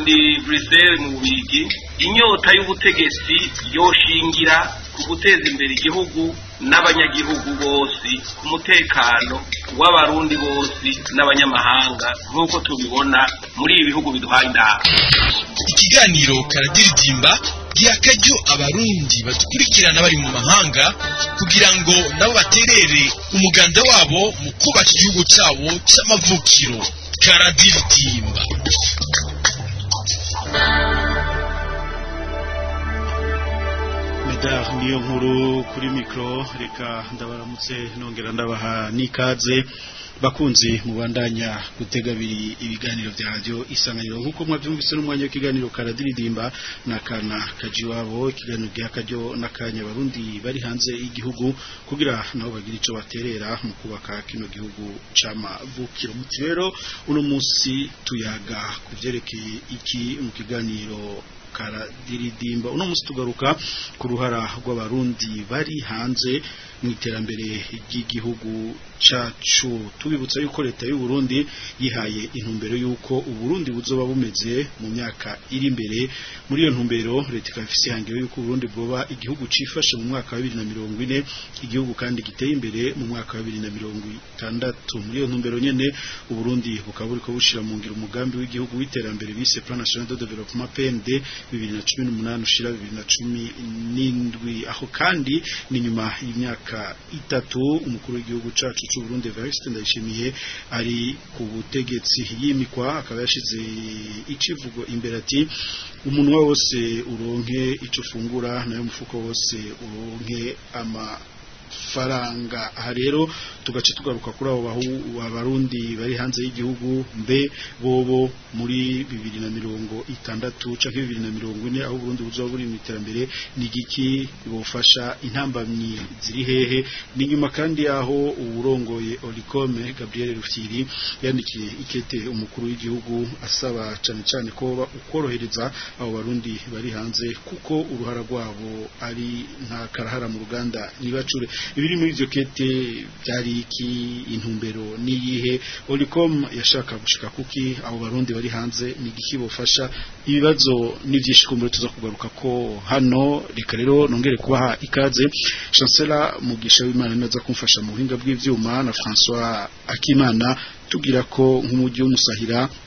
ndi buruseli mu bigi inyota y'ubutegetsi yoshingira ku guteza imbere igihugu n'abanyagihugu bose ku w'abarundi bose n'abanyamahanga nk'uko tubibona muri ibi bihugu biduhaye ikiganiro karadiridimba giha akaryo abarundi badukurikirana bari mu mahanga kugira ngo nabo baterere umuganda wabo mu kubaka igihugu cyabo cy'amavukiro karadiridimba niyo nkuru kuri mikoro reka ndabaramutse nongera ndabaha n'ikaze bakunzi mubandanya gutega biri ibiganiro byaryo isanganiro nkuko mwabyumvise n'umwanya w'ikiganiro karadiridimba na kana kajiwabo ikiganiro gya kajyo n'akanya barundi bari hanze y'igihugu kugira nabo bagira icyo baterera mu kubaka kino gihugu c'amavukiro muti rero uno munsi tuyaga kuvyerekeye iki mu kiganiro karadiridimba uno munsi tugaruka ku ruhara rw'abarundi bari hanze mu iterambere ry'igihugu cacu tubibutsa yuko leta y'u Burundi yihaye intumbero yuko u Burundi buzoba bumeze mu myaka iri imbere muri iyo ntumbero leta ikafise ihangiro yuko u Burundi bwoba igihugu cifashe mu mwaka wa 2040 igihugu kandi giteye imbere mu mwaka wa 2060 muri iyo ntumbero nyene u Burundi bukaba buriko bushira mu ngiro umugambi w'igihugu w'iterambere bise Plan National de Développement PND 2018 ushira 2017 aho kandi ni nyuma y'imyaka itatu umukuru w'igihugu cacu cy'u Burundi Verisite ndayishimiye ari ku butegetsi yimikwa akaba yashize icivugo imbere ati umunwa wose uronke icyo ufungura nayo mufuko wose uronke ama amafaranga aha rero tugace tugaruka kuri abo barundi bari hanze y'igihugu mbe bobo muri bibiri na mirongo itandatu cyangwa bibiri na mirongo ine aho ubundi buzaba buri mu iterambere ni igiki bufasha intambamyi ziri hehe ni nyuma kandi yaho uburongoye Olicome Gabriel Rufyiri yandikiye ikete umukuru w'igihugu asaba cyane cyane ko ukorohereza abo barundi bari hanze kuko uruhara rwabo ari nta karahara mu ruganda nibacure ibi biri muri iryo kete byari iki intumbero n'iyihe oricom yashaka gushika kuki abo barundi bari hanze ni igiki bufasha ibibazo n'ibyishikumbiro tuza kugaruka ko hano reka rero nongere kubaha ikaze chancela mugisha w'imana naza kumfasha mu buhinga bw'ibyuma na François Akimana tubwira ko nk'umujyi w'umusahira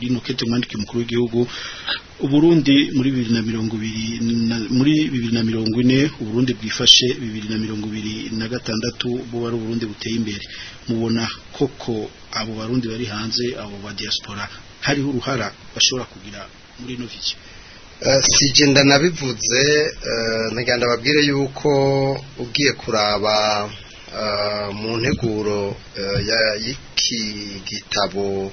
rino kete mwandike mukuru w'igihugu Burundi muri 2020 muri 2040 Uburundi bwifashe 2026 bo bari Uburundi buteye imbere mubona koko abo barundi bari hanze abo ba diaspora hariho uruhara bashobora kugira muri ino vision eh, si genda nabivuze eh, nagenda babwire yuko ugiye kuraba mu nteguro eh, y'iki gitabo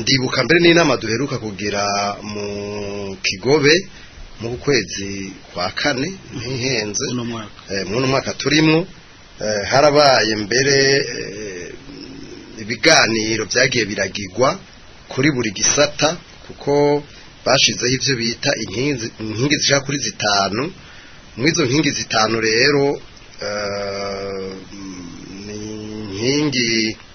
ndibuka mbere n'inama duheruka kugira mu kigobe mu kwezi kwa kane ntihenze mw'uno eh, mwaka turimo eh, harabaye mbere eh, ibiganiro byagiye biragigwa kuri buri gisata kuko bashizeho ibyo bita inkingi zishaka kuri zitanu muri izo nkingi zitanu rero nkingi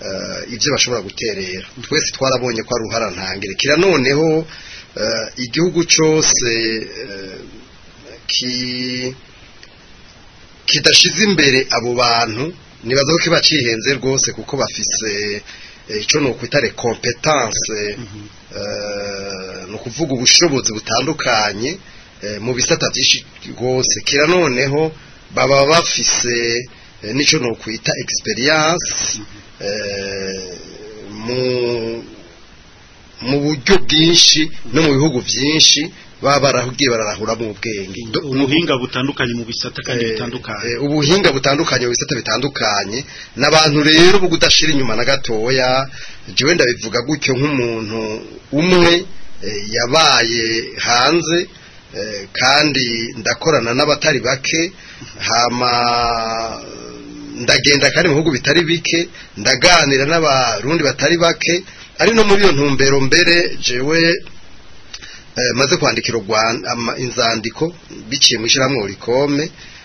Eh, ibyo bashobora guterera twese twarabonye ko ari uharantangirikira noneho eh, igihugu cyose eh, kidashize imbere abo bantu nibaza ko kiba cyihenze rwose kuko bafise icyo ni ukwitare rekompetanse mm-hmm. ni ukuvuga ubushobozi butandukanye mu bisata byinshi rwose kira noneho baba bafise n'icyo ni ukwita egisperiyanse mm-hmm. Eh, mu buryo bwinshi no mu bihugu byinshi baba barahugiye bararahura mu ubwenge ubuhinga butandukanye mu bisata kandi eh, bitandukanye eh, ubuhinga butandukanye mu bisata bitandukanye n'abantu rero bo kudashira inyuma na gatoya jyewe ndabivuga gutyo nk'umuntu umwe yabaye hanze kandi ndakorana n'abatari bake hama ndagenda kandi mu bihugu bitari bike ndaganira n'abarundi batari bake ari no muri iyo ntumbero mbere jewe eh, maze kwandikira inzandiko biciye mu ishyirahamwe urikome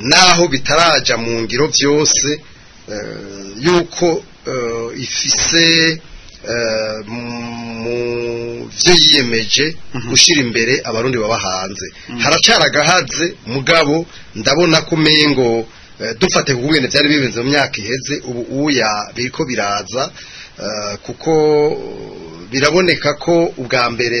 naho bitarajya mu ngiro byose yuko ifise umubyeyi yiyemeje mhm. gushyira imbere abarundi baba hanze mhm. haracara mugabo ndabona ko umengo eh, dufate ku bwene byari bibenze mu myaka iheze ubu uya ko biraza eh, kuko biraboneka ko ubwa mbere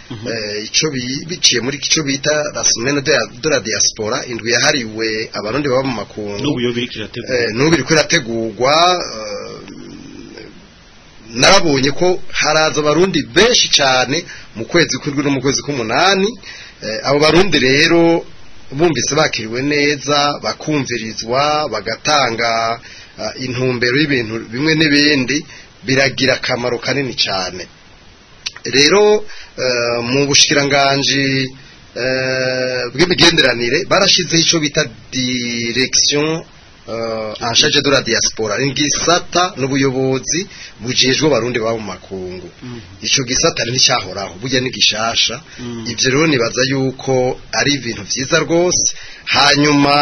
mhm. biciye muri icyo bita rasimena de la diaspora indwi yahariwe abarundi baba mu makungu n'ubu iri kurategurwa narabonye ko haraza abarundi benshi cyane mu kwezi kw'indwi no mu kwezi k'umunani Eh, abo barundi rero bumvise bakiriwe neza bakumvirizwa bagatanga eh, intumbero y'ibintu bimwe n'ibindi biragira akamaro kanini cyane rero eh, mu bushikiranganji bw'imigenderanire barashyizeho icyo bita direkisiyo Eh, ahashaje dore diaspora ingisata n'ubuyobozi bujejwe barundi babo makungu mm. ico gisata n'icyahoraho burya ni gishasha mm. ivyo rero nibaza yuko ari ibintu byiza rwose hanyuma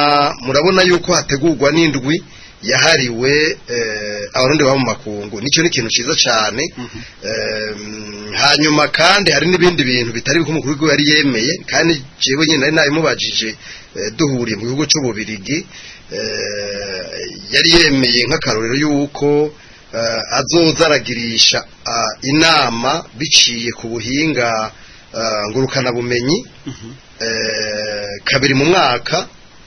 murabona yuko hategurwa n'indwi yahariwe eh, abarundi baba mu makungu nicyo ni ikintu cyiza cyane mm-hmm. hanyuma kandi hari n'ibindi bintu bitari uko umukuru yari yemeye kandi jewe nyine nari nabimubajije eh, duhuriye mu gihugu cy'ububirigi Eh, yari yemeye nk'akarorero y'uko eh, azozaragirisha eh, inama biciye ku buhinga ngurukanabumenyi mhm. kabiri mu mwaka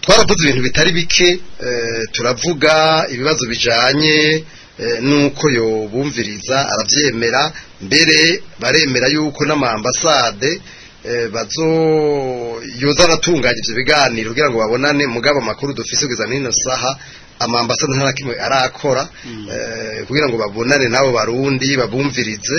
twaravuze ibintu bitari bike eh, turavuga ibibazo bijyanye eh, n'uko yobumviriza arabyemera mbere baremera yuko n'amambasade bazo yoza aratunganya ibyo biganiro kugira ngo babonane mugabo amakuru dufise kugeza n'ino saha amambasade nta na kimwe arakora mm. kugira ngo babonane n'abo barundi babumvirize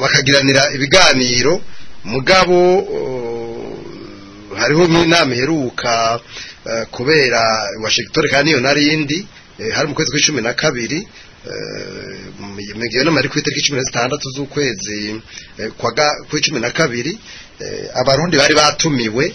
bakagiranira ibiganiro mugabo oh, hariho nk'inama iheruka eh, kubera washington kandi iyo narindi eh, hari mu kwezi kw'icumi na kabiri eh, iyo nama ari ku itariki cumi na zitandatu z'ukwezi kw'icumi na kabiri abarundi bari batumiwe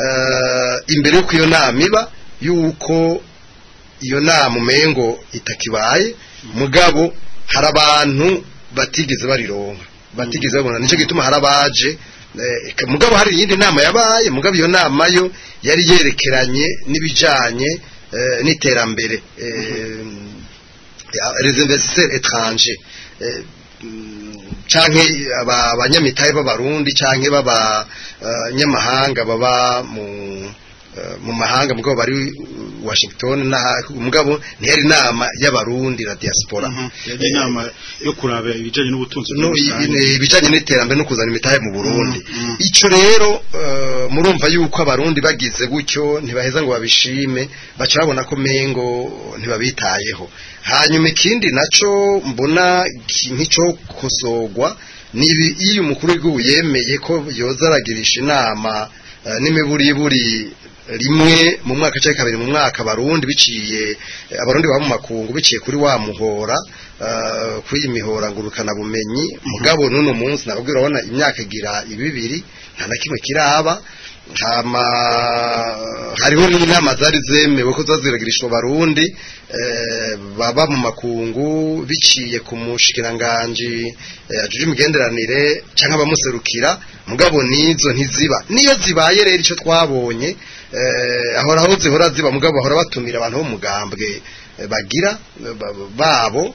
eh, imbere y'uko iyo nama iba yuko iyo nama umengo itakibaye mm. mugabo hari abantu batigeze barironka batigeze babona nicyo gituma hari abaje Eh, mugabo hari iyindi nama yabaye mugabo iyo nama yo yari yerekeranye n'ibijyanye eh, n'iterambere les eh, investisseurs étrangers cyangwa abanyamitari b'abarundi cyangwa b'abanyamahanga baba mu Eh, mu mahanga mugabo bari Washington na umugabo ntiyari inama y'abarundi na diaspora mhm. yari inama yo kuraba ibijanye n'ubutunzi ibijanye n'iterambere no kuzana imitahe mu Burundi mhm, mhm. ico rero eh, murumva yuko abarundi bagize gutyo ntibaheza ngo babishime baca babona ko mengo ntibabitayeho hanyuma ikindi naco mbona nkicyo kosogwa ni iyo umukuru w'igihugu yemeye ko yoza aragirisha inama eh, n'imiburiburi rimwe mu mwaka cyangwa kabiri mu mwaka abarundi biciye abarundi baba mu makungu biciye kuri wa muhora eh, kuri iyi mihora ngurukana bumenyi mugabo mhm. n'uno munsi ntabwo urabona imyaka igira ibibiri nta na kimwe kiraba eh, hariho n'inama zari zemewe ko zaziragirishwa abarundi eh, baba mu makungu biciye ku mushikiranganji ajuje imigenderanire cyangwa abamuserukira mugabo n'izo ntiziba niyo zibaye rero icyo twabonye Eh, ahora aho zihora ziba mugabo bahora batumira abantu bo mugambwe bagira eh, babo eh,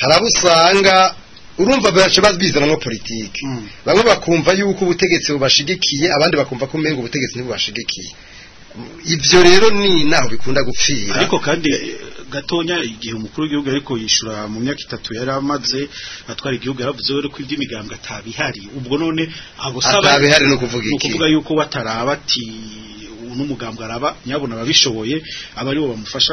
hari abo usanga urumva benshi bazbizana politiki, mm. bamwe bakumva yuko ubutegetsi bubashigikiye abandi bakumva ko umenga ubutegetsi ntibubashigikiye ibyo rero ni naho bikunda gupfira ariko kandi gatonya igihe umukuru w'igihugu ariko yishyura mu myaka itatu yari amaze atwara igihugu yaravuze ko iby'imigambwe atabihari ubwo none abusaba atabihari ni ukuvuga yuko wataraba ati n'umugambwe araba nyabona ababishoboye aba aribo bamufasha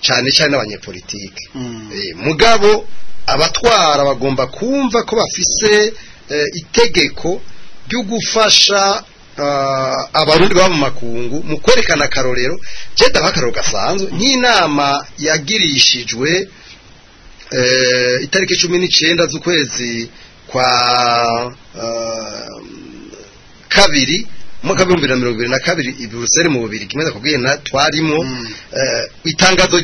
cyane cyane n'abanyepolitike mm. eh, mugabo abatwara bagomba kumva ko bafise eh, itegeko ryo gufasha eh, abarundi baba mu makungu mu kwerekana akarorero cyenda akarorero gasanzwe nk'inama yagirishijwe eh, itariki cumi n'icyenda z'ukwezi kwa kabiri mwaka w'ibihumbi na mirongo na kabiri i buruseli mu bubiri kimwe nakubwiye na twarimo mm. eh, itangazo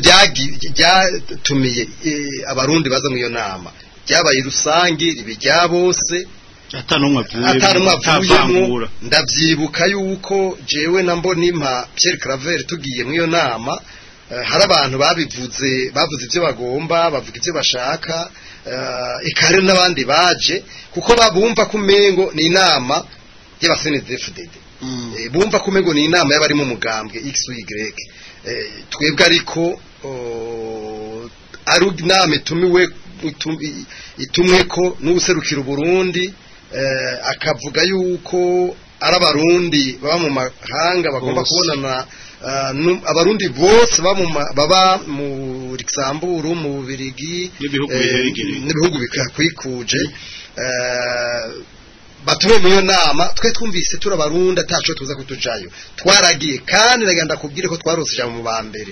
ryatumiye eh, abarundi baza muri iyo nama ryabaye rusange riba irya bose atanumwe ndabyibuka yuko jewe na mbonimpa Pierre Claver tugiye mu iyo nama eh, hari abantu babivuze bavuze ibyo bagomba bavuga ibyo bashaka ikare n'abandi baje kuko babumva kumengo umengo ni inama y'abasenidefudede Mm. Eh, bumva kumego ni inama y'abari mu mugambwe x y eh, twebwe ariko ari inama itumiwe itumwe ko n'ubuserukira uburundi eh, akavuga yuko ari abarundi baba mu mahanga bagomba kubonana abarundi bose baba mu Luxembourg mu birigi n'ibihugu bikakwikuje batume iyo nama twe twumvise turabarunda atacu tuza kutujayo twaragiye kandi nagenda kubwire ko twarose ijambo mu ba mbere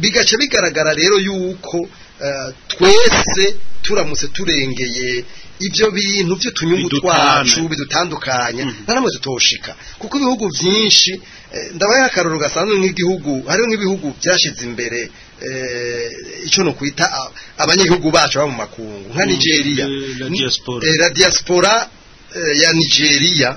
bigaca bigaragara rero yuko eh, twese turamutse turengeye ibyo bintu by'utunyungu twacu bidutandukanye hmm. ntaramutse tuwushika kuko ibihugu byinshi eh, ndabaye akararo gasanzwe nk'igihugu hariho nk'ibihugu byashyize imbere Eh, icyo ni ukwita abanyagihugu bacu mu makungu nka mm, nigeria eh, eh, la diaspora ya nigeria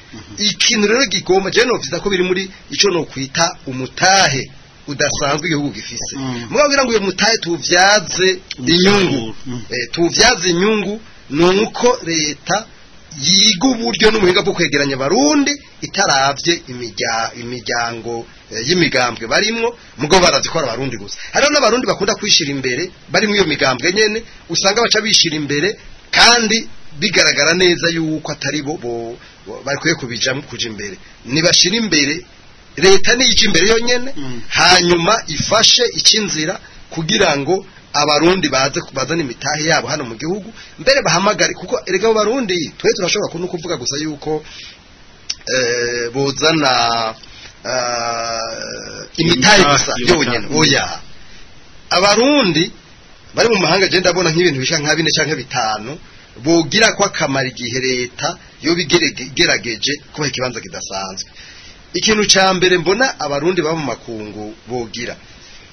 mhm. ikintu rero gikoma genoviza ko biri muri icyo ni ukwita umutahe udasanzwe igihugu gifise mubabwira mhm. ngo uyu mutahe tuwubyaze inyungu eh, tuwubyaze inyungu ni uko leta yiga uburyo n'ubuhinga bwo kwegeranya abarundi itarabye imiryango eh, y'imigambwe barimo mugabo barazikora ko ari abarundi gusa hariho n'abarundi bakunda kwishyira imbere barimo iyo migambwe nyine usanga baca bishyira imbere kandi bigaragara neza yuko atari bo bakwiye kubijamo kujya imbere ntibashyire imbere leta niyica imbere yonyine mm. hanyuma ifashe icy'inzira kugira ngo abarundi baze kubazana imitahe yabo hano mu gihugu mbere bahamagare kuko erega abo barundi twe turashobora kuno kuvuga gusa yuko eh, buzana eh, imitahe gusa yonyine oya abarundi bari mu mahanga agenda abona nk'ibintu bisa nka bine cyangwa bitanu bogira ko akamara igihe leta yo bigerageje kubaha ikibanza kidasanzwe ikintu cya mbere mbona abarundi baba mu makungu bogira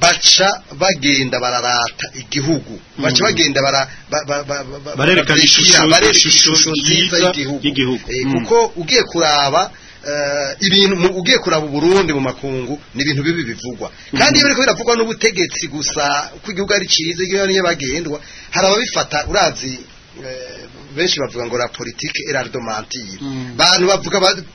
baca bagenda bararata igihugu baca hmm. bagenda barerekana ishusho nziza y'igihugu eh, hmm. kuko ugiye kuraba Eh, ibintu ugiye kuraba uburundi mu makungu ni ibintu bibi bivugwa mm. kandi iyo biriko biravugwa n'ubutegetsi gusa uko igihugu ari cyiza iyo niyo bagendwa hari ababifata urazi eh, benshi bavuga ngo la politike eraridomantire mm. bantu bavuga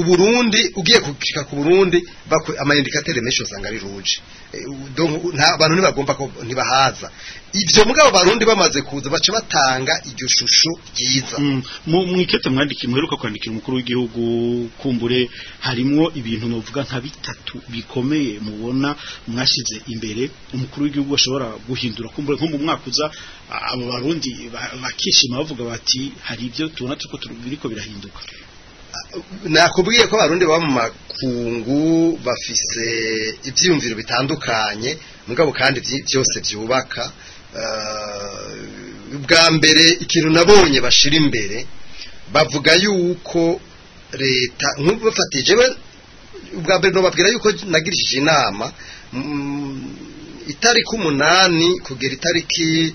uburundi ugiye kushika ku burundi amayindikateri menshi usanga ari ruje abantu ntibagomba ntibahaza ibyo mugabo barundi bamaze kuza baca batanga iryo shusho ryiza mm. mu ikete mwandiki muheruka kwandikira umukuru w'igihugu kumbure harimo ibintu muvuga nka bitatu bikomeye mubona mwashyize imbere umukuru w'igihugu ashobora guhindura kumbure nko mu mwaka uza abo barundi bakishima bavuga bati hari ibyo tubona tuko turiko birahinduka nakubwiye ko abarundi baba mu makungu bafise ibyiyumviro bitandukanye mugabo kandi byose byubaka eh, bwa mbere ikintu nabonye bashira imbere bavuga yuko leta nk'ubufatije bwa mbere nubabwira yuko nagirishije inama mm, itariki umunani kugera itariki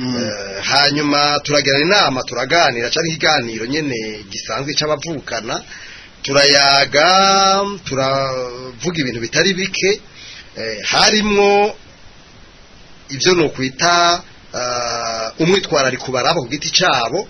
Mm. Eh, hanyuma turagirana inama turaganira cyangwa ikiganiro nyine gisanzwe cy'abavukana turayaga turavuga ibintu bitari bike eh, harimo ibyo ni ukwita eh, umwitwarariko baraba ku giti cyabo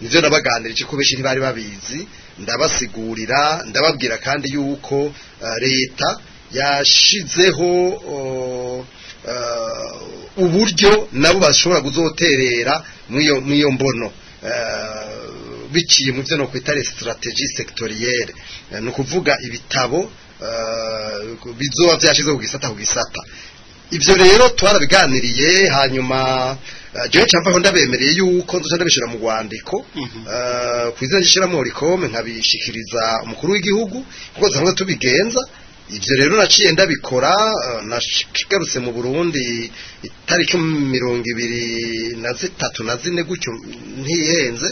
nibyo nabaganirije ko benshi ntibari babizi ndabasigurira ndababwira kandi yuko eh, leta yashizeho uburyo nabo bashobora kuzoterera muri iyo mbono Eh, biciye mu byo nokwita resitarateji segitoriyeri eh, ni ukuvuga ibitabo eh, bizoba byashyize ku gisata ku gisata ibyo rero twarabiganiriye hanyuma Joe Champa ndabemereye yuko nzo ndabishira mu gwandiko mm -hmm. uh, rikome nkabishikiriza umukuru w'igihugu kuko zanzwe tubigenza ibyo rero naciye ndabikora eh, nashyigarutse mu burundi itariki mirongo ibiri na zitatu na zine gutyo ntihenze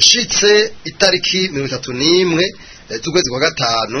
nshitse itariki mirongo itatu n'imwe eh, z'ukwezi kwa gatanu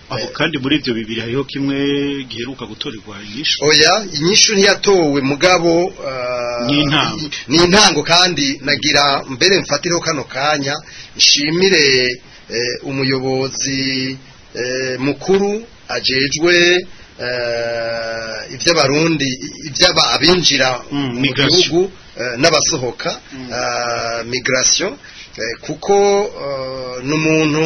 aho eh, kandi muri ibyo bibiri hariho kimwe giheruka gutorerwa inyishu oya inyishu ntiyatowe mugabo ah, ni intango kandi nagira mbere mfatireho kano kanya nshimire umuyobozi mukuru ajejwe Eh, iby'abarundi iby'abinjira mm, mu gihugu eh, n'abasohoka mm. eh, migration kuko ni umuntu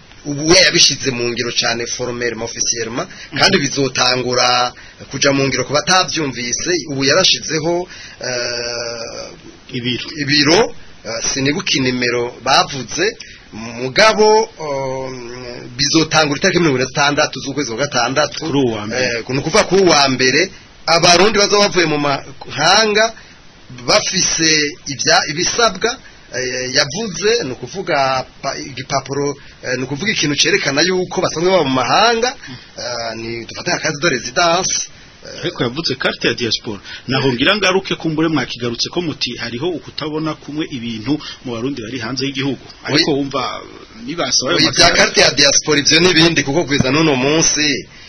ubu yabishyize mu ngiro cyane foromeri ofisiyerima kandi bizotangura kujya mu ngiro ku batabyumvise ubu yarashyizeho ibiro sinibuke inimero bavutse mugabo oh, bizotangura itariki mirongo itandatu z'ukwezi wa gatandatu ni ukuvuga kuri uwa mbere abarundi bazaba bavuye mu mahanga bafise ibisabwa eh, yavuze ni ukuvuga igipapuro eh, ni ukuvuga ikintu cyerekana yuko basanzwe baba mu mahanga eh, ni dufate akazi do rezidanse ariko yavutse karite ya diaspora naho ngira ngaruke kumbure mwakigarutse ko muti hariho ukutabona kumwe ibintu mu barundi bari hanze y'igihugu ariko wumva nibasaba bya karite ya diaspora ibyo n'ibindi kuko kugeza n'uno munsi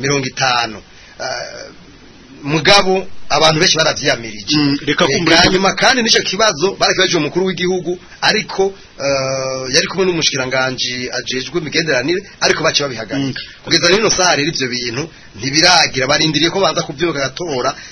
mirongo itanu eh, mugabo abantu benshi baravyamirije mm, reka eh, kumbuka nyuma kandi nico kibazo barakibaje umukuru w'igihugu ariko eh, yari kumwe n'umushikiranganje ajejwe imigenderanire ariko bace babihagarika mm. kugeza nino saa rero ivyo bintu ntibiragira barindiriye ko banza kuvyuka gatora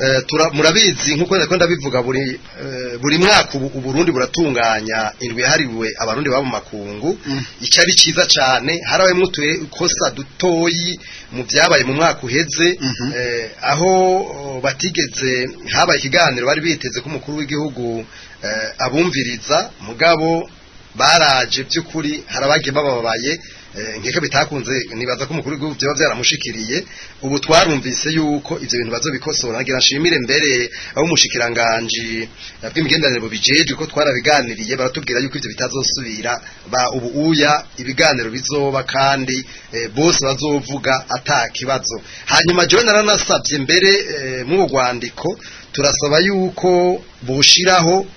Eh, murabizi nk'uko ko ndabivuga buri eh, buri mwaka ubu burundi buratunganya indwi yahariwe abarundi baba mu makungu mm. icyo ari cyiza cyane mutuye ikosa dutoyi mu byabaye mu mwaka uheze mm-hmm. eh, aho oh, batigeze habaye ikiganiro bari biteze ko umukuru w'igihugu abumviriza mugabo baraje by'ukuri harabagiye bababaye Eh, nkeka bitakunze nibaza ko umukuru w'igihugu byaba byaramushikiriye ubu twarumvise yuko ibyo bintu bazobikosora ngira nshimire mbere abo umushikiranganji bw'imigenderanire bubijejwe ko twarabiganiriye baratubwira yuko ibyo bitazosubira ba ubu uya ibiganiro bizoba kandi eh, bose bazovuga ata kibazo hanyuma John naranasabye mbere eh, mu rwandiko turasaba yuko bushiraho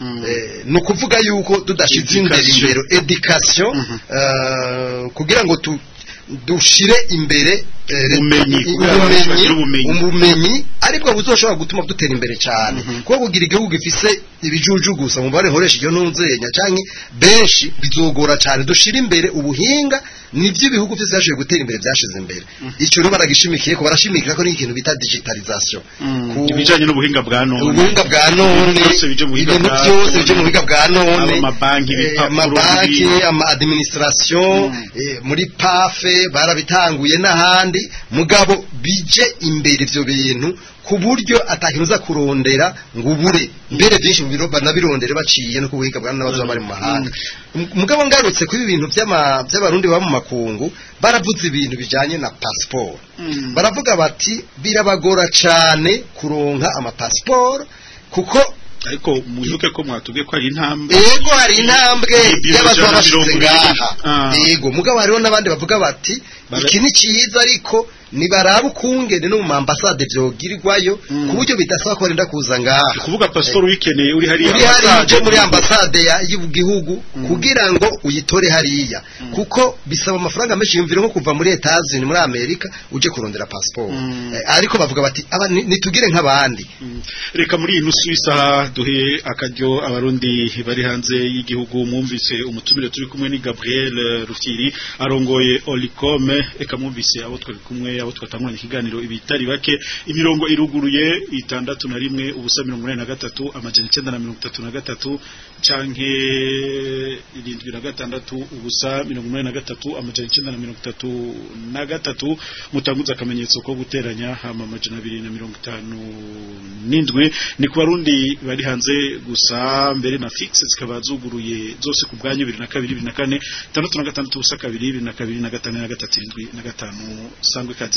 mm. ni ukuvuga yuko tudashyize imbere indero edikasiyo mm-hmm. kugira ngo dushyire imbere ubumenyi ariko buzoshobora gutuma dutera imbere cyane mm-hmm. kuko kugira igihugu gifise ibijuju gusa mu bare nkoresha ibyo ntunzenya cyangwa benshi bizogora cyane dushira imbere ubuhinga nibyo ibihugu byose byashoboye gutera imbere byashize imbere mm-hmm. icyo rero baragishimikiye ko barashimikira ko n'ikintu bita digitalization mm-hmm. ibijyanye n'ubuhinga bwa none ubuhinga bwa none ibintu byose bije mu buhinga bwa none amabanki eh, ama administration eh, muri pafe barabitanguye n'ahandi kandi mugabo bije imbere ibyo bintu ku buryo atakinuza kurondera ngo ubure mbere byinshi mu biro banabirondere baciye no kubuhinga bwa n'abazo bari mu mahanga mm. mugabo ngarutse kuri ibintu by'abarundi ba mu makungu baravuze ibintu bijanye na passport mm. baravuga bati birabagora cyane kuronka ama passport kuko ariko muhibuke ko mwatubwiye ko hari intambwe yego hari intambwe y'abantu babashyize ngaha yego mugabo hariho n'abandi bavuga bati iki ni cyiza ariko nibarabe ukungene no mu ambasade vyogirwayo mm. ku buryo bidasaba ko renda kuza ngaha kuvuga pastor eh. uri hari uri hari je muri ambasade ya y'igihugu hmm. kugira ngo uyitore hariya hmm. kuko bisaba amafaranga menshi yumvira nko kuva muri Etats muri Amerika uje kurondera passport hmm. eh, ariko bavuga bati nitugire nk'abandi reka muri inu Suisse duhe akaryo abarundi bari hanze y'igihugu mwumvise umutumire turi kumwe ni Gabriel Rufiri arongoye Olicom eka mwumvise abo twari kumwe aho twatanguranye ikiganiro ibitari bake imirongo iruguruye itandatu na rimwe ubusa mirongo inani na gatatu amajana icyenda na mirongo itatu na gatatu canke irindwi na gatandatu ubusa mirongo inani na gatatu amajana icyenda na mirongo itatu na gatatu mutanguza akamenyetso ko guteranya hama amajana abiri na mirongo itanu n'indwi ni ku barundi bari hanze gusa mbere na fixe zikaba zuguruye zose ku bwanyu bibiri na kabiri bibiri na kane itandatu na gatandatu ubusa kabiri bibiri na kabiri na gatanu na gatatu irindwi na gatanu sangwe kazi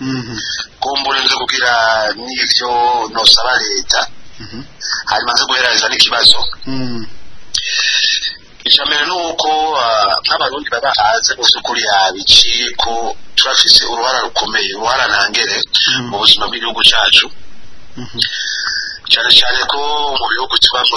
mhm. kumbura nze kugira n'ibyo nosaba leta mhm. hanyuma nze guhereza n'ikibazo icambere nuko nk'abarundi uh, baba hanze uzi ukuri yabikiye ko turafise uruhara rukomeye uruhara nangere mm-hmm. mu buzima bw'igihugu cyacu mm-hmm. cyane cyane ko mu bihugu tubamo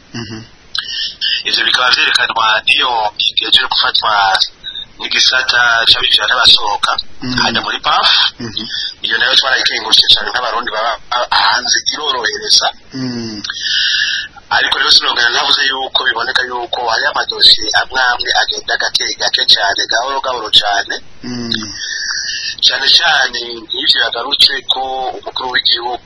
mm-hmm. ivyo bikaba vyerekanwa n'iyo igejeje gufatwa n'igisata cy'abinjira n'abasohoka mhm. hajya muri pafu mhm. iyo nayo twarayikengurutse cyane nk'abarundi baba hanze irorohereza mhm. ariko rero sinongera navuze yuko biboneka yuko hariho amadosiye amwe amwe agenda gake gake cyane gahoro gahoro cyane cyane cyane nk'ibyo yagarutse ko umukuru w'igihugu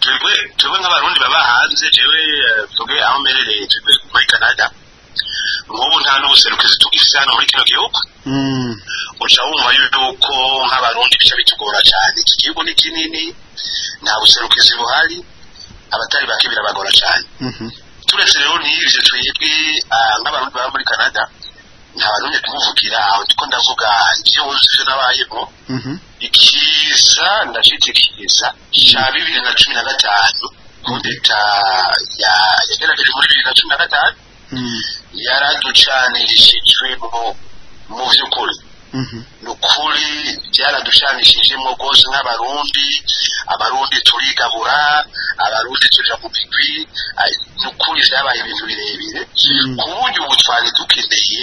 twebwe nk'abarundi baba hanze jewe eh, twebwe aho mberereye twebwe muri canada nk'ubu nta n'ubuserukizi ifite hano muri kino gihugu uca wumva yuko nk'abarundi bica bitugora cyane iki gihugu ni kinini nta buserukizi buhari abatari bake birabagora cyane mhm. turetse rero ah, ntiyibye twebwe nk'abarundi baba muri canada nta bantu kuvugira aho kuko ndavuga ibyo wujuje n'abayemo mhm. ikiza ndacite kiza cya bibiri na cumi na gatanu kudeta mhm. yagerageje muri bibiri na cumi na gatanu Mm-hmm. yaraducanishijwemo mu by'ukuri mm-hmm. ni ukuri byaraducanishijemo rwose nk'abarundi abarundi turigabura abarundi tuja mu migwi ni ukuri byabaye ibintu birebire mm-hmm. ku bundi ubu twari dukeneye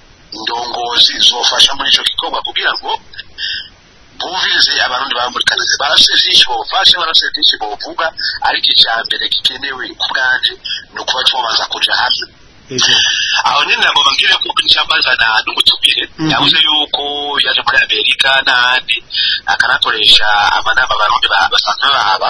indongozi zofasha muri icyo gikorwa kugira ngo bumvise abarundi bamurikanaga barafite byinshi bobufasha barafite byinshi bovuga ariko icyambere mbere gikenewe ku bwanje kuja hamwe aho nyine ntabwo bambwira ko na n'umutumire mm-hmm. yabuze yuko yaje muri amerika nandi akanakoresha abana babarundi basanzwe baba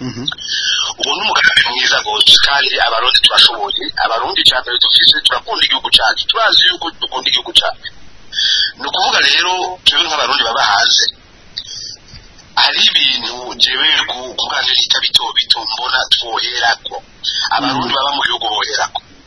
Mm-hmm. ubu ni umugambi mwiza rwose kandi abarundi tubashoboye abarundi cya mbere dufise turakunda igihugu cyacu turazi yuko dukunda igihugu cyacu ni ukuvuga rero tube nk'abarundi baba hanze hari ibintu njyewe ku bito bito mbona twoherako abarundi baba mu gihugu boherako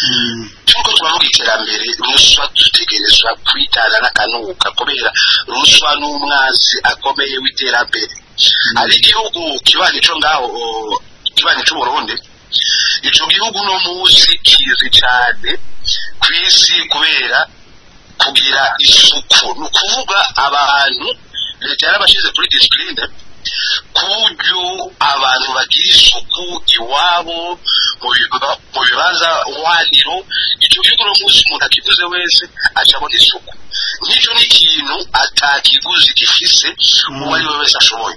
hmm. turiko turavuga iterambere ruswa dutegerezwa kwitana n'akanuka kubera ruswa n'umwanzi akomeye w'iterambere hmm. hari igihugu kibana ico ngaho kibanyi cy'uburundi icyo gihugu no munsi kizi cyane ku isi kubera kugira isuku ni ukuvuga abantu leta yarabashyize kuri disipurine ku buryo abantu bagira isuku iwabo mu bibanza waniro icyo gihugu n'umunsi umuntu akiguze wese acabona isuku nk'icyo ni ikintu atakiguzi gifise uwo ari we mm. wese ashoboye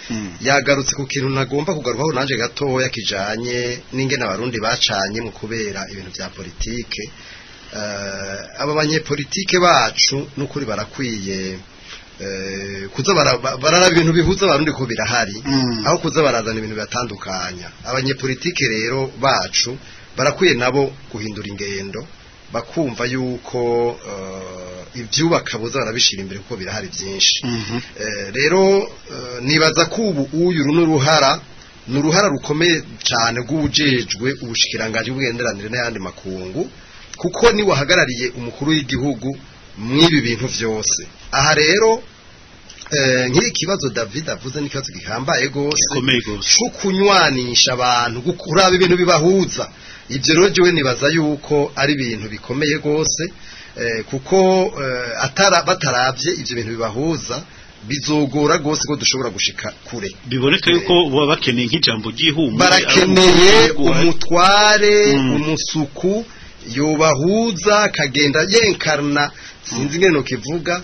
hmm. yagarutse ku kintu nagomba kugarukaho nanjye gatoya kijyanye n'ingena abarundi bacanye mu kubera ibintu bya politiki eh, aba banyepolitike bacu n'ukuri barakwiye eh, kuza bararaba ibintu bihuza abarundi ko birahari hmm. aho kuza barazana ibintu bibatandukanya abanyepolitike rero bacu barakwiye nabo guhindura ingendo bakumva yuko uh, ibyubaka buza imbere kuko birahari byinshi mhm. eh, rero uh, nibaza ko ubu uyu n'uruhara ni uruhara rukomeye cyane rw'ubujejwe ubushikiranganji bw'ubugenderanire n'ayandi makungu kuko niwe uhagarariye umukuru w'igihugu mw'ibi bintu byose aha rero eh, nk'iri kibazo david avuze n'ikibazo gihambaye rwose cyo kunywanisha abantu uraba ibintu bibahuza ibyo rero jyewe nibaza yuko ari ibintu bikomeye rwose eh, kuko eh, batarabye ibyo bintu bibahuza bizogora rwose ko dushobora gushika kure biboneka eh, yuko baba bakeneye nk'ijambo ry'ihumure barakeneye umutware mm. umusuku yubahuza akagenda yenkarna mm. sinzi ingano kivuga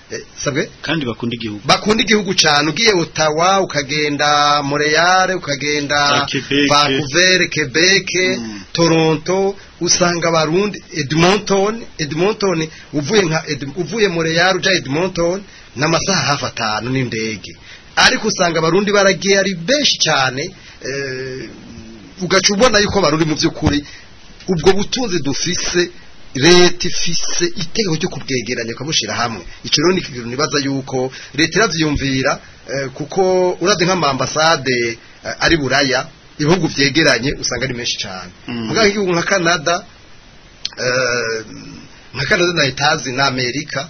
Eh, sabwe kandi bakunda igihugu bakunda igihugu cyane ugiye Ottawa ukagenda Montreal ukagenda Vancouver Quebec mm. Toronto usanga barundi Edmonton Edmonton uvuye nka uvuye Montreal uja Edmonton n'amasaha hafi atanu n'indege ariko usanga barundi baragiye ari benshi cyane eh, ugaca ubona yuko barundi mu by'ukuri ubwo butunzi dufise leta ifise itego ryo kubwegeranya ukabushyira hamwe icyo rero ni nibaza yuko leta irabyiyumvira eh, kuko urazi nk'amambasade eh, ari buraya ibihugu byegeranye usanga ari menshi cyane muganga mm. igihugu nka canada eh, nka canada na etazi na amerika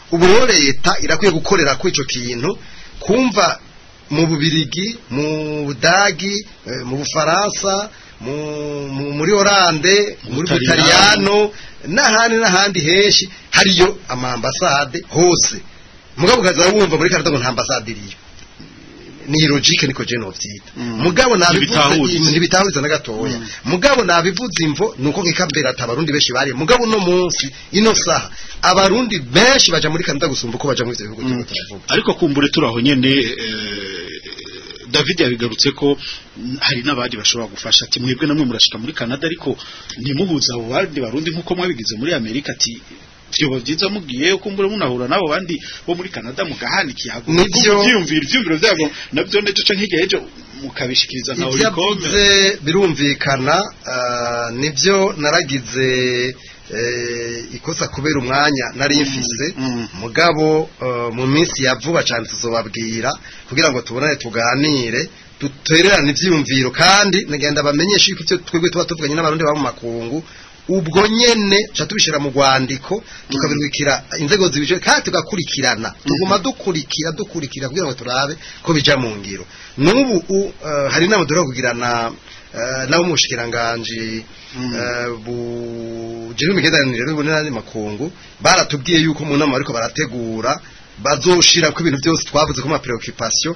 ubu rero leta irakwiye gukorera kuri icyo kintu kumva mu bubirigi mu budagi eh, mu bufaransa muri Orande, muri butariyano n'ahandi n'ahandi henshi hariyo amambasade hose mugabo ukaza wumva muri karita ngo nta ambasade iriyo ni logique niko je novyita mm. mugabo nabivuze ntibitahuza na gatoya mm. mugabo nabivuze imvo nuko nkikambera atabarundi benshi bari mugabo no munsi ino saha abarundi benshi baja muri Canada gusumba ko baja muri ivyo bihugu mm. ariko kumbure turaho nyene eh, David yabigarutse ko hari n'abandi bashobora gufasha ati mwebwe namwe murashika muri Canada ariko ntimuhuza abo bandi barundi nkuko mwabigize muri Amerika ati byoba byiza mugiye ukumbura munahura nabo bandi bo muri Canada mugahana ikiyago byiyumvira ibyumviro byabo nabyo nejeje nk'igihe ejo mukabishikiriza nka urikoze birumvikana ah, nibyo naragize eh, ikosa kubera umwanya nari mm, mfise mm. mugabo eh, mu minsi ya vuba cyane tuzobabwira kugira ngo tubonane tuganire dutererane ibyiyumviro kandi nagenda bamenyeshe ko ibyo twebwe tuba tuvuganye n'abarundi baba mu makungu ubwo nyene cha tubishira mu rwandiko tukabirwikira inzego zibije kandi tugakurikirana tuguma dukurikira dukurikira kugira ngo turabe ko bija mu ngiro nubu uh, hari nama dora kugirana uh, nabo mushikiranganje mm. uh, bu jero migendanire makungu baratubwiye yuko mu nama ariko barategura bazoshira ku ibintu byose twavuze ko ma preoccupation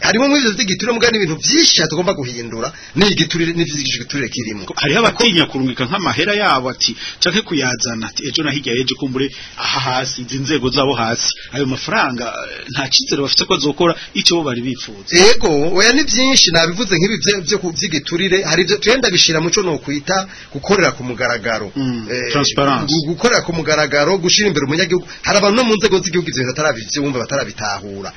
harimo muri ibyo by'igiturire mugabo n'ibintu byinshi cyane tugomba guhindura n'igiturire n'ivyigisho igiturire kirimo hariho abatinya kurungika nk'amahera yabo ati canke kuyazana ati ejo na hirya yeje kumbure aha hasi izi nzego zabo hasi ayo mafaranga eh, nta minisitiri bafite ko zokora icyo bari bifuza yego oya ni byinshi nabivuze nk'ibi byo by'igiturire hari ibyo tuyenda bishira muco ni ukwita gukorera ku mugaragaro mm. Eh, gukorera ku mugaragaro gushira imbere umunyagihugu hari abantu no mu nzego z'igihugu ibyo batarabivyumva batarabitahura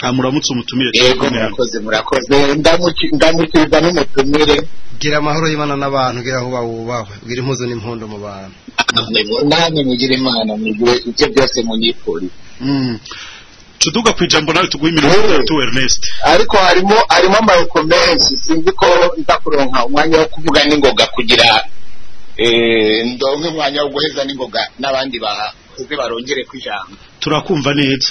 ha ah, muramutse umutumire yego murakoze murakoze ndamukiza n'umutumire gira amahoro y'imana n'abantu gira aho bawubawe gira impuzo n'impondo mu bantu namwe mugira imana mugire ibyo byose munyifuza hmm. tuduga ku ijambo nawe tuguhe iminota itatu Ernest ariko harimo harimo amayiko menshi sinzi ko nzakuronka umwanya wo kuvuga n'ingoga kugira eh, ndonke umwanya wo guheza n'ingoga n'abandi bakoze barongere ku ijambo turakumva neza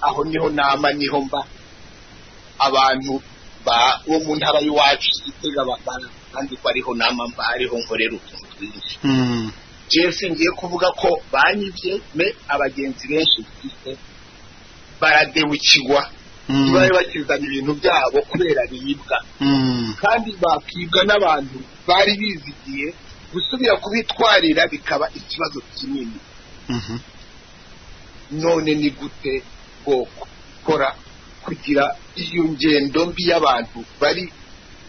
aho niho nama niho mba abantu bo mu ntara y'iwacu itega bakana kandi ko ariho nama mba ariho nkorera utuntu twinshi mhm. jewe ngiye kuvuga ko banyibye me abagenzi benshi dufite baradewukirwa mm. bari bakizanye ibintu byabo kubera biribwa mm. kandi bakibwa n'abantu bari bizigiye gusubira kubitwarira bikaba ikibazo kinini mm-hmm. none ni gute bwoko gukora kugira iyo ngendo mbi y'abantu bari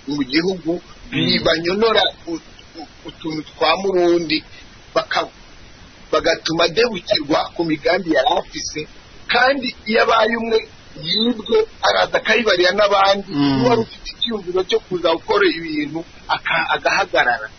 mu gihugu mm. banyonora utuntu twa murundi bakagwa bagatuma adebukirwa ku migambi yari afise kandi iyo abaye umwe yibwe araza akayibarira n'abandi mm. wari ufite icyumviro cyo kuza gukora ibintu agahagarara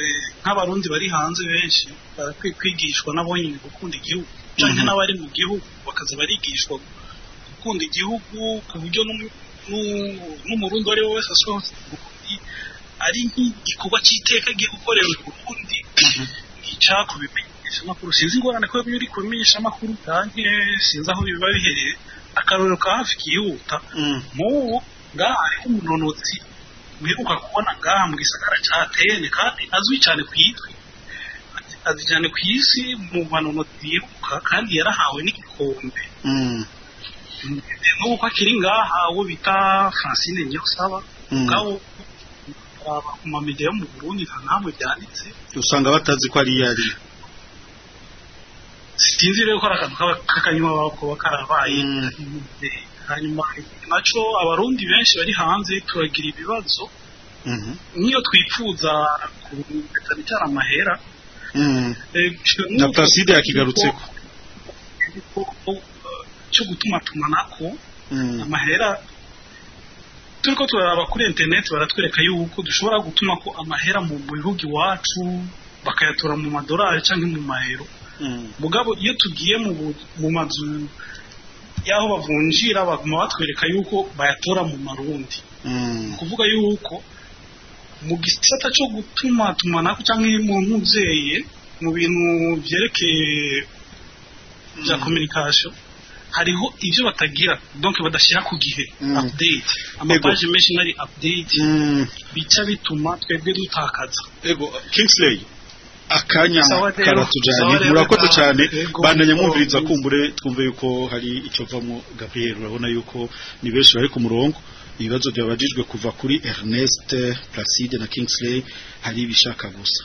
e, nk'abarundi bari hanze benshi barakwiye kwigishwa n'abonyine gukunda igihugu mhm. cyane n'abari mu gihugu bakaza barigishwa gukunda igihugu ku buryo n'umurundi uwo ari we wese ashobora ari nk'igikorwa cy'iteka agiye gukorera ubundi mhm. ntica kubimenyesha amakuru sinzi ingorane ko iyo uri amakuru utangiye sinzi aho biba bihereye akarorero ka hafi kihuta nk'ubu mm. ngaha hariho umunonotsi wiruka kubona ngaha mu gisagara cya tene kandi azwi cyane ku isi azwi cyane ku isi mu banonotsi yiruka kandi yarahawe n'igikombe mm. n'ubu ko akiri ngaha uwo bita francine nyirusaba ngabo mm. ku mamede yo mu burundi nta namwe byanditse usanga batazi ko ari iyo sinzi rero ko ari akantu k'akanywa bakaba karabaye mm. hanyuma nacyo abarundi benshi bari hanze turagira ibibazo mm-hmm. niyo twipfuza kubitana icyara amahera mm. na placide yakigarutse ko eh, cyo gutuma tumanako mm. amahera turi ko turaraba kuri interineti baratwereka yuko dushobora gutuma ko amahera mu bihugu iwacu bakayatora mu madorari cyangwa mu mahero hmm. mugabo iyo tugiye mu mazu y'aho bavunjira baguma batwereka yuko bayatora mu marundi hmm. kuvuga yuko mu gisata cyo gutuma tumanako cyangwa mu mubyeyi mu bintu byerekeye bya kominikasiyo hmm. hariho ibyo batagira donc badashyira ku gihe mm. update amapaji menshi nari update mm. bica bituma twebwe dutakaza ego Kingsley akanya karatujanye murakoze cyane bandanye mwumviriza kumbure twumve yuko hari icyo vamo Gabriel urabona yuko ni benshi bari ku murongo ibibazo byabajijwe kuva kuri Ernest Placide na Kingsley hari ibishaka gusa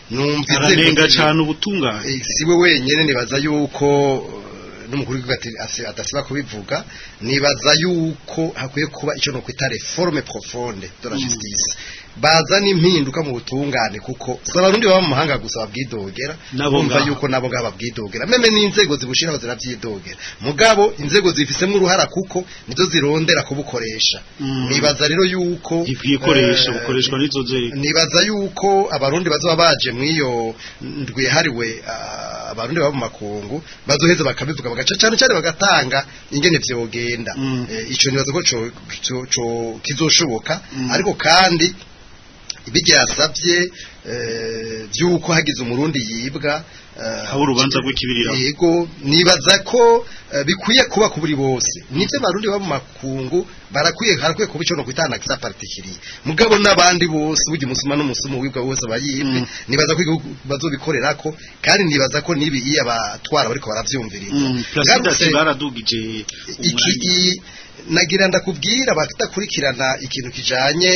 numvise ararenga cyane ubutungane si we wenyine nibaza yuko n'umukuru w'igihugu adasiba kubivuga nibaza yuko hakwiye kuba icyo ni ukwita reforme profonde de la mm. justice bazana impinduka mu butungane kuko si abarundi baba mu mahanga gusa babwidogera bumva yuko nabo ngabo babwidogera meme n'inzego zibushiraho zirabyidogera mugabo inzego zifisemo uruhara kuko nizo zirondera kubukoresha mm. nibaza rero yuko ibikoresho eh, bukoreshwa n'izo nzego nibaza yuko abarundi bazaba baje mu iyo ndwi yahariwe ah, abarundi baba mu makungu bazoheza bakabivuga bagaca cyane cyane bagatanga ingene byogenda mm. eh, ico nibaza ko kizoshoboka mm. ariko kandi ibyo yasabye eh, by'uko hagize umurundi yibwa Eh, aho urubanza rw'ikibirira yego nibaza ko eh, bikwiye kuba ku buri bose nibyo barundi baba makungu barakwiye harakwiye kuba icyo no kwitana za particulier mugabo n'abandi bose burya umusuma n'umusuma wibwa wose bayimwe mm. nibaza ko bazobikorera ko kandi nibaza ko nibi iyo batwara bariko baravyumviriza kandi mm. baradugije iki nagira ndakubwira batakurikirana ikintu kijanye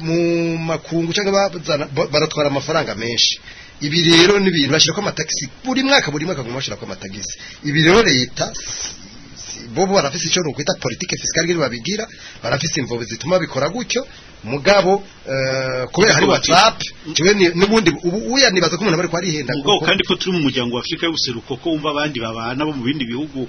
mu makungu cyangwa baratwara amafaranga menshi ibi rero ni ibintu bashyira ko amatagisi buri mwaka buri mwaka bagomba bashyira ko amatagisi ibi rero leta bobo barafise icyo nukwita politike fiscale iri babigira barafise imvubu zituma bikora gutyo mugabo eh, kubera hari WhatsApp jewe n'ubundi uya nibaza ko umuntu bari kwarihenda ngo kandi ko turi mu muryango wa Afrika y'ubuseruko ko umva abandi babana bo mu bindi bihugu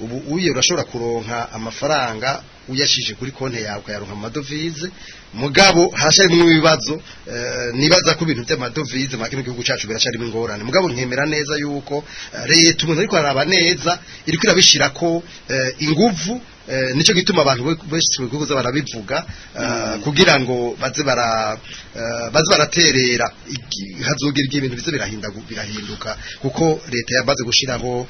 ubu uye urashobora kuronka amafaranga uyashije kuri konti yawe ukayaronka amadovize mugabo harimo ibibazo eh, nibaza ko ibintu by'amadovize mu gihugu cyacu biracarimo ingorane mugabo nkemera neza yuko leta eh, umuntu ariko araba neza iri kwirabishyira ko eh, ingufu nicyo gituma abantu benshi bikuza barabivuga kugira ngo baze baraterera hazogerwa ibintu bize birahinduka kuko leta yamaze gushyiraho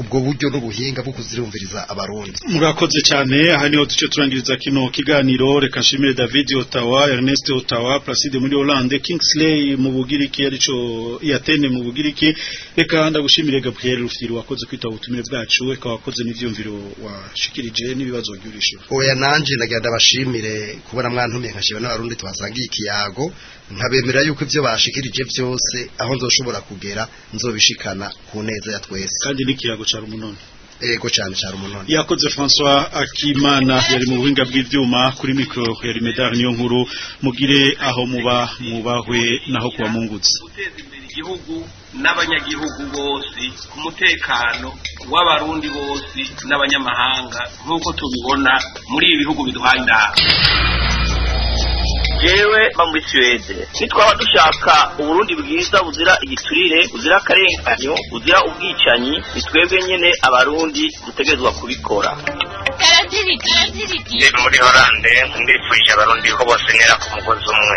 ubwo buryo n'ubuhinga bwo kuzirumviriza abarundi murakoze cyane aha niho duce turangiriza kino kiganiro reka nshimire david Ottawa Ernest Ottawa Placide muri Hollande Kingsley mu Bugiriki yarico yatene mu Bugiriki reka ndagushimire Gabriel Rufiri wakoze kwita ubutumire bwacu reka wakoze n'ivyumviro washikirije n'ibibazo byurishije oya nanje nagira ndabashimire kubona mwantumiye nkashiba n'abarundi twasangiye ikiyago nkabemera yuko ivyo bashikirije byose aho nzoshobora kugera nzobishikana ku neza ya twese kandi n'ikiyago ca rumunoni ego eh, cyane cyane umunoni yakoze François Akimana yari mu buhinga bw'ibyuma kuri micro ya Rimedar niyo nkuru mugire aho muba mubahwe naho kuba mungutse igihugu n'abanyagihugu bose ku mutekano w'abarundi bose n'abanyamahanga nk'uko tubibona muri ibi bihugu biduhaye indahabwo jewe mba muri suwede nitwaba dushaka uburundi bwiza buzira igiturire buzira akarenganyo buzira ubwicanyi ni twebwe nyine abarundi dutegerezwa kubikora muri horande ndifuje abarundi ko bose ntera ku mugozi umwe